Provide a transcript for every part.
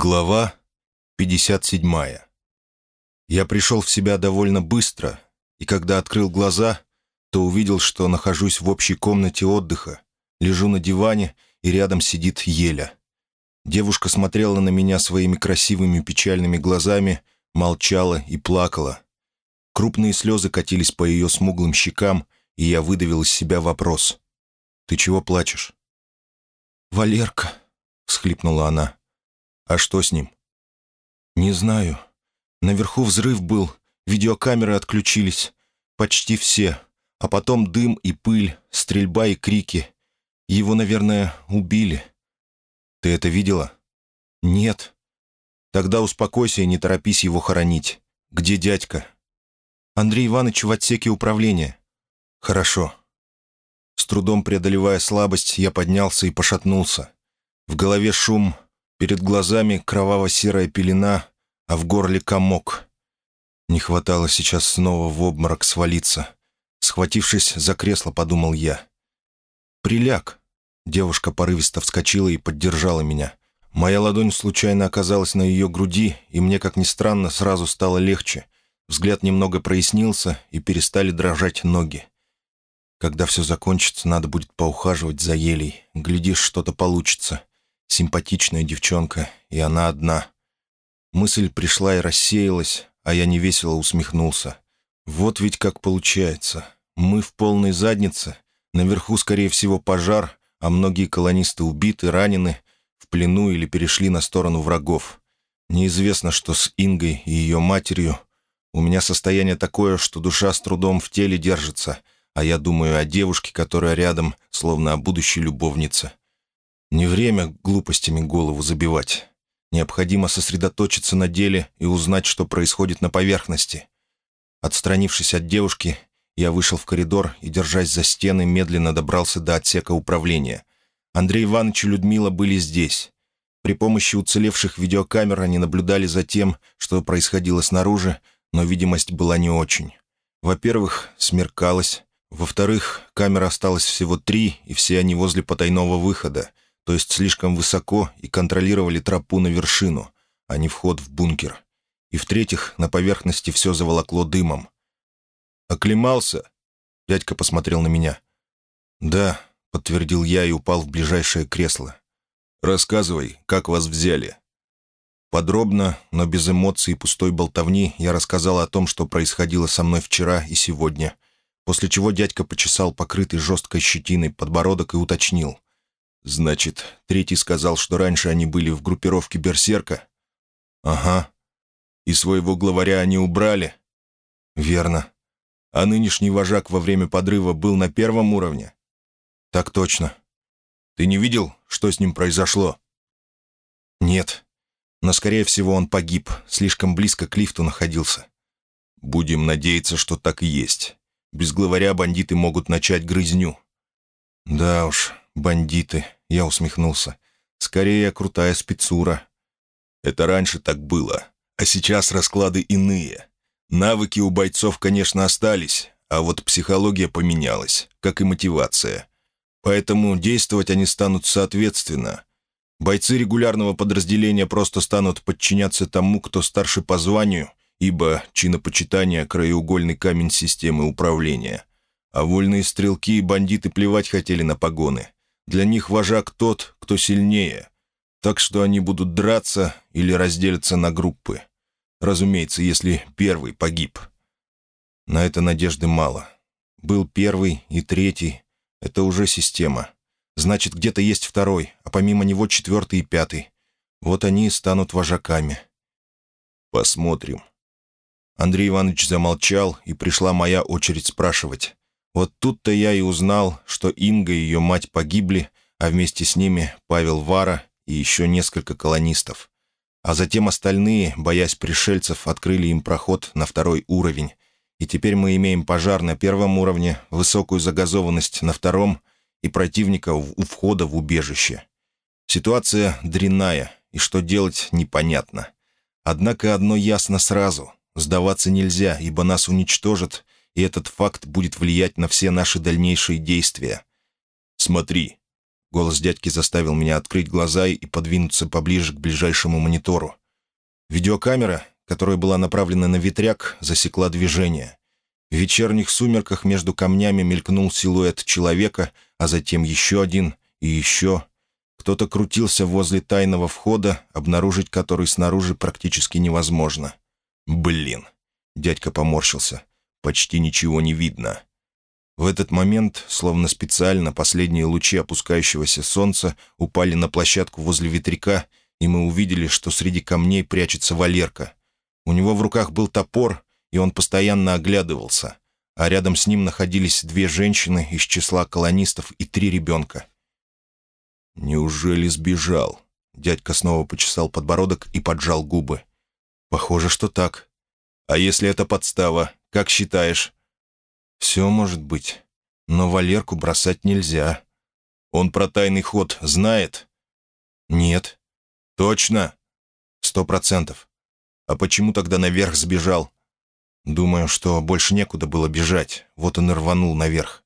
Глава 57. Я пришел в себя довольно быстро, и когда открыл глаза, то увидел, что нахожусь в общей комнате отдыха, лежу на диване, и рядом сидит Еля. Девушка смотрела на меня своими красивыми печальными глазами, молчала и плакала. Крупные слезы катились по ее смуглым щекам, и я выдавил из себя вопрос. «Ты чего плачешь?» «Валерка», — всхлипнула она. «А что с ним?» «Не знаю. Наверху взрыв был, видеокамеры отключились. Почти все. А потом дым и пыль, стрельба и крики. Его, наверное, убили». «Ты это видела?» «Нет». «Тогда успокойся и не торопись его хоронить. Где дядька?» «Андрей Иванович в отсеке управления». «Хорошо». С трудом преодолевая слабость, я поднялся и пошатнулся. В голове шум, Перед глазами кроваво-серая пелена, а в горле комок. Не хватало сейчас снова в обморок свалиться. Схватившись за кресло, подумал я. «Приляг!» Девушка порывисто вскочила и поддержала меня. Моя ладонь случайно оказалась на ее груди, и мне, как ни странно, сразу стало легче. Взгляд немного прояснился, и перестали дрожать ноги. Когда все закончится, надо будет поухаживать за елей. Глядишь, что-то получится. Симпатичная девчонка, и она одна. Мысль пришла и рассеялась, а я невесело усмехнулся. Вот ведь как получается. Мы в полной заднице. Наверху, скорее всего, пожар, а многие колонисты убиты, ранены, в плену или перешли на сторону врагов. Неизвестно, что с Ингой и ее матерью. У меня состояние такое, что душа с трудом в теле держится, а я думаю о девушке, которая рядом, словно о будущей любовнице. Не время глупостями голову забивать. Необходимо сосредоточиться на деле и узнать, что происходит на поверхности. Отстранившись от девушки, я вышел в коридор и, держась за стены, медленно добрался до отсека управления. Андрей Иванович и Людмила были здесь. При помощи уцелевших видеокамер они наблюдали за тем, что происходило снаружи, но видимость была не очень. Во-первых, смеркалось. Во-вторых, камер осталось всего три, и все они возле потайного выхода — то есть слишком высоко и контролировали тропу на вершину, а не вход в бункер. И в-третьих, на поверхности все заволокло дымом. «Оклемался?» Дядька посмотрел на меня. «Да», — подтвердил я и упал в ближайшее кресло. «Рассказывай, как вас взяли?» Подробно, но без эмоций и пустой болтовни я рассказал о том, что происходило со мной вчера и сегодня, после чего дядька почесал покрытый жесткой щетиной подбородок и уточнил. «Значит, третий сказал, что раньше они были в группировке «Берсерка»?» «Ага. И своего главаря они убрали?» «Верно. А нынешний вожак во время подрыва был на первом уровне?» «Так точно. Ты не видел, что с ним произошло?» «Нет. Но, скорее всего, он погиб. Слишком близко к лифту находился». «Будем надеяться, что так и есть. Без главаря бандиты могут начать грызню». «Да уж, бандиты», — я усмехнулся. «Скорее, крутая спецура». «Это раньше так было, а сейчас расклады иные. Навыки у бойцов, конечно, остались, а вот психология поменялась, как и мотивация. Поэтому действовать они станут соответственно. Бойцы регулярного подразделения просто станут подчиняться тому, кто старше по званию, ибо чинопочитание — краеугольный камень системы управления. А вольные стрелки и бандиты плевать хотели на погоны. Для них вожак тот, кто сильнее. Так что они будут драться или разделятся на группы. Разумеется, если первый погиб. На это надежды мало. Был первый и третий. Это уже система. Значит, где-то есть второй, а помимо него четвертый и пятый. Вот они и станут вожаками. Посмотрим. Андрей Иванович замолчал, и пришла моя очередь спрашивать. Вот тут-то я и узнал, что Инга и ее мать погибли, а вместе с ними Павел Вара и еще несколько колонистов. А затем остальные, боясь пришельцев, открыли им проход на второй уровень. И теперь мы имеем пожар на первом уровне, высокую загазованность на втором и противника у входа в убежище. Ситуация дрянная, и что делать непонятно. Однако одно ясно сразу — сдаваться нельзя, ибо нас уничтожат — и этот факт будет влиять на все наши дальнейшие действия. Смотри. Голос дядьки заставил меня открыть глаза и подвинуться поближе к ближайшему монитору. Видеокамера, которая была направлена на ветряк, засекла движение. В вечерних сумерках между камнями мелькнул силуэт человека, а затем еще один и еще. Кто-то крутился возле тайного входа, обнаружить который снаружи практически невозможно. «Блин!» — дядька поморщился. «Почти ничего не видно». В этот момент, словно специально, последние лучи опускающегося солнца упали на площадку возле ветряка, и мы увидели, что среди камней прячется Валерка. У него в руках был топор, и он постоянно оглядывался, а рядом с ним находились две женщины из числа колонистов и три ребенка. «Неужели сбежал?» Дядька снова почесал подбородок и поджал губы. «Похоже, что так. А если это подстава, как считаешь?» «Все может быть. Но Валерку бросать нельзя. Он про тайный ход знает?» «Нет». «Точно?» «Сто процентов. А почему тогда наверх сбежал?» «Думаю, что больше некуда было бежать. Вот он и рванул наверх».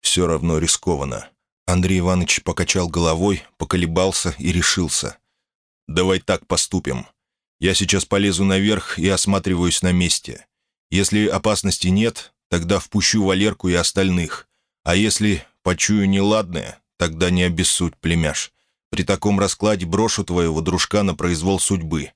«Все равно рискованно». Андрей Иванович покачал головой, поколебался и решился. «Давай так поступим. Я сейчас полезу наверх и осматриваюсь на месте. Если опасности нет, тогда впущу Валерку и остальных. А если почую неладное, тогда не обессудь, племяш. При таком раскладе брошу твоего дружка на произвол судьбы.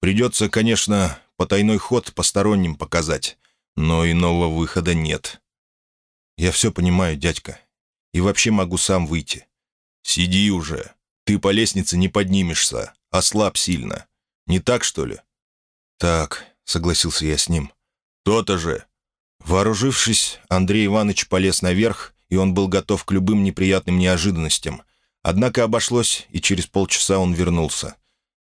Придется, конечно, потайной ход посторонним показать, но иного выхода нет. Я все понимаю, дядька. И вообще могу сам выйти. Сиди уже. Ты по лестнице не поднимешься. Ослаб сильно. Не так, что ли? Так, согласился я с ним. То-то же. Вооружившись, Андрей Иванович полез наверх, и он был готов к любым неприятным неожиданностям. Однако обошлось, и через полчаса он вернулся.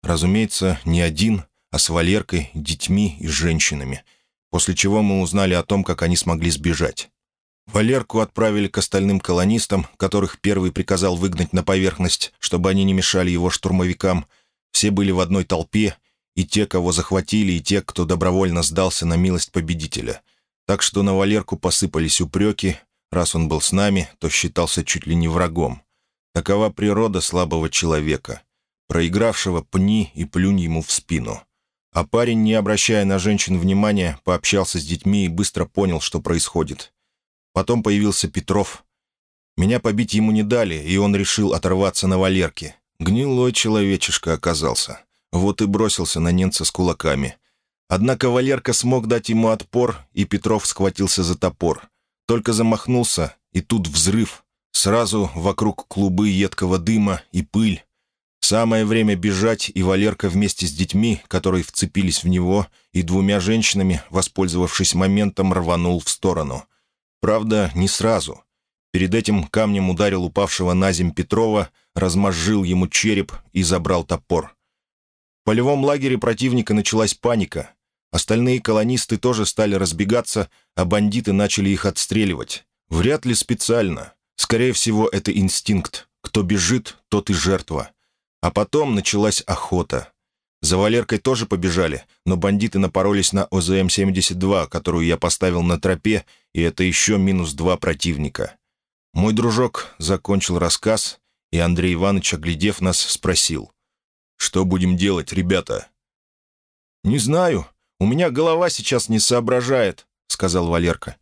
Разумеется, не один, а с Валеркой, детьми и женщинами, после чего мы узнали о том, как они смогли сбежать. Валерку отправили к остальным колонистам, которых первый приказал выгнать на поверхность, чтобы они не мешали его штурмовикам. Все были в одной толпе, и те, кого захватили, и те, кто добровольно сдался на милость победителя — так что на Валерку посыпались упреки. Раз он был с нами, то считался чуть ли не врагом. Такова природа слабого человека. Проигравшего пни и плюнь ему в спину. А парень, не обращая на женщин внимания, пообщался с детьми и быстро понял, что происходит. Потом появился Петров. Меня побить ему не дали, и он решил оторваться на Валерке. Гнилой человечишка оказался. Вот и бросился на немца с кулаками. Однако Валерка смог дать ему отпор, и Петров схватился за топор. Только замахнулся, и тут взрыв. Сразу вокруг клубы едкого дыма и пыль. Самое время бежать, и Валерка вместе с детьми, которые вцепились в него, и двумя женщинами, воспользовавшись моментом, рванул в сторону. Правда, не сразу. Перед этим камнем ударил упавшего на земь Петрова, размозжил ему череп и забрал топор. Полевом лагере противника началась паника. Остальные колонисты тоже стали разбегаться, а бандиты начали их отстреливать. Вряд ли специально. Скорее всего, это инстинкт. Кто бежит, тот и жертва. А потом началась охота. За Валеркой тоже побежали, но бандиты напоролись на ОЗМ-72, которую я поставил на тропе, и это еще минус два противника. Мой дружок закончил рассказ, и Андрей Иванович, оглядев нас, спросил. «Что будем делать, ребята?» «Не знаю», «У меня голова сейчас не соображает», — сказал Валерка.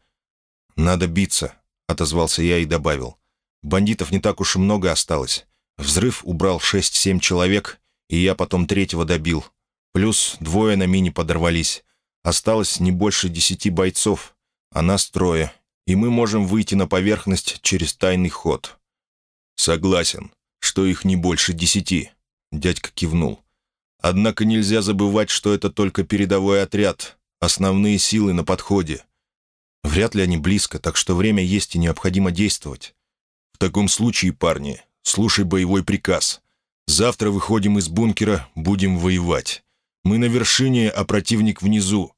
«Надо биться», — отозвался я и добавил. «Бандитов не так уж и много осталось. Взрыв убрал шесть-семь человек, и я потом третьего добил. Плюс двое на мине подорвались. Осталось не больше десяти бойцов, а нас трое, и мы можем выйти на поверхность через тайный ход». «Согласен, что их не больше десяти», — дядька кивнул. Однако нельзя забывать, что это только передовой отряд, основные силы на подходе. Вряд ли они близко, так что время есть и необходимо действовать. В таком случае, парни, слушай боевой приказ. Завтра выходим из бункера, будем воевать. Мы на вершине, а противник внизу.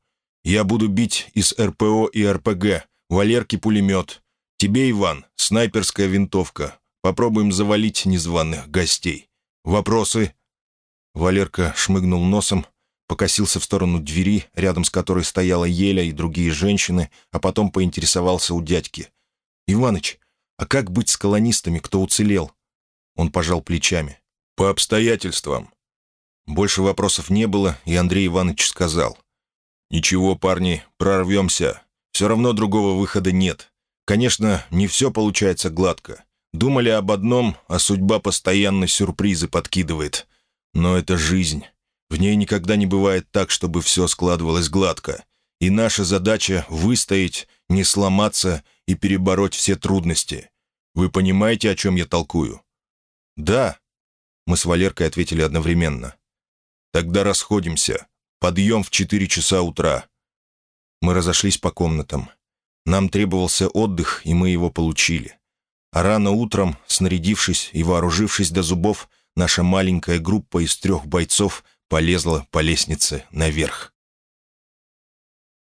Я буду бить из РПО и РПГ, Валерки пулемет. Тебе, Иван, снайперская винтовка. Попробуем завалить незваных гостей. Вопросы?» Валерка шмыгнул носом, покосился в сторону двери, рядом с которой стояла Еля и другие женщины, а потом поинтересовался у дядьки. «Иваныч, а как быть с колонистами, кто уцелел?» Он пожал плечами. «По обстоятельствам». Больше вопросов не было, и Андрей Иванович сказал. «Ничего, парни, прорвемся. Все равно другого выхода нет. Конечно, не все получается гладко. Думали об одном, а судьба постоянно сюрпризы подкидывает. Но это жизнь. В ней никогда не бывает так, чтобы все складывалось гладко. И наша задача — выстоять, не сломаться и перебороть все трудности. Вы понимаете, о чем я толкую?» «Да», — мы с Валеркой ответили одновременно. «Тогда расходимся. Подъем в четыре часа утра». Мы разошлись по комнатам. Нам требовался отдых, и мы его получили. А рано утром, снарядившись и вооружившись до зубов, наша маленькая группа из трех бойцов полезла по лестнице наверх.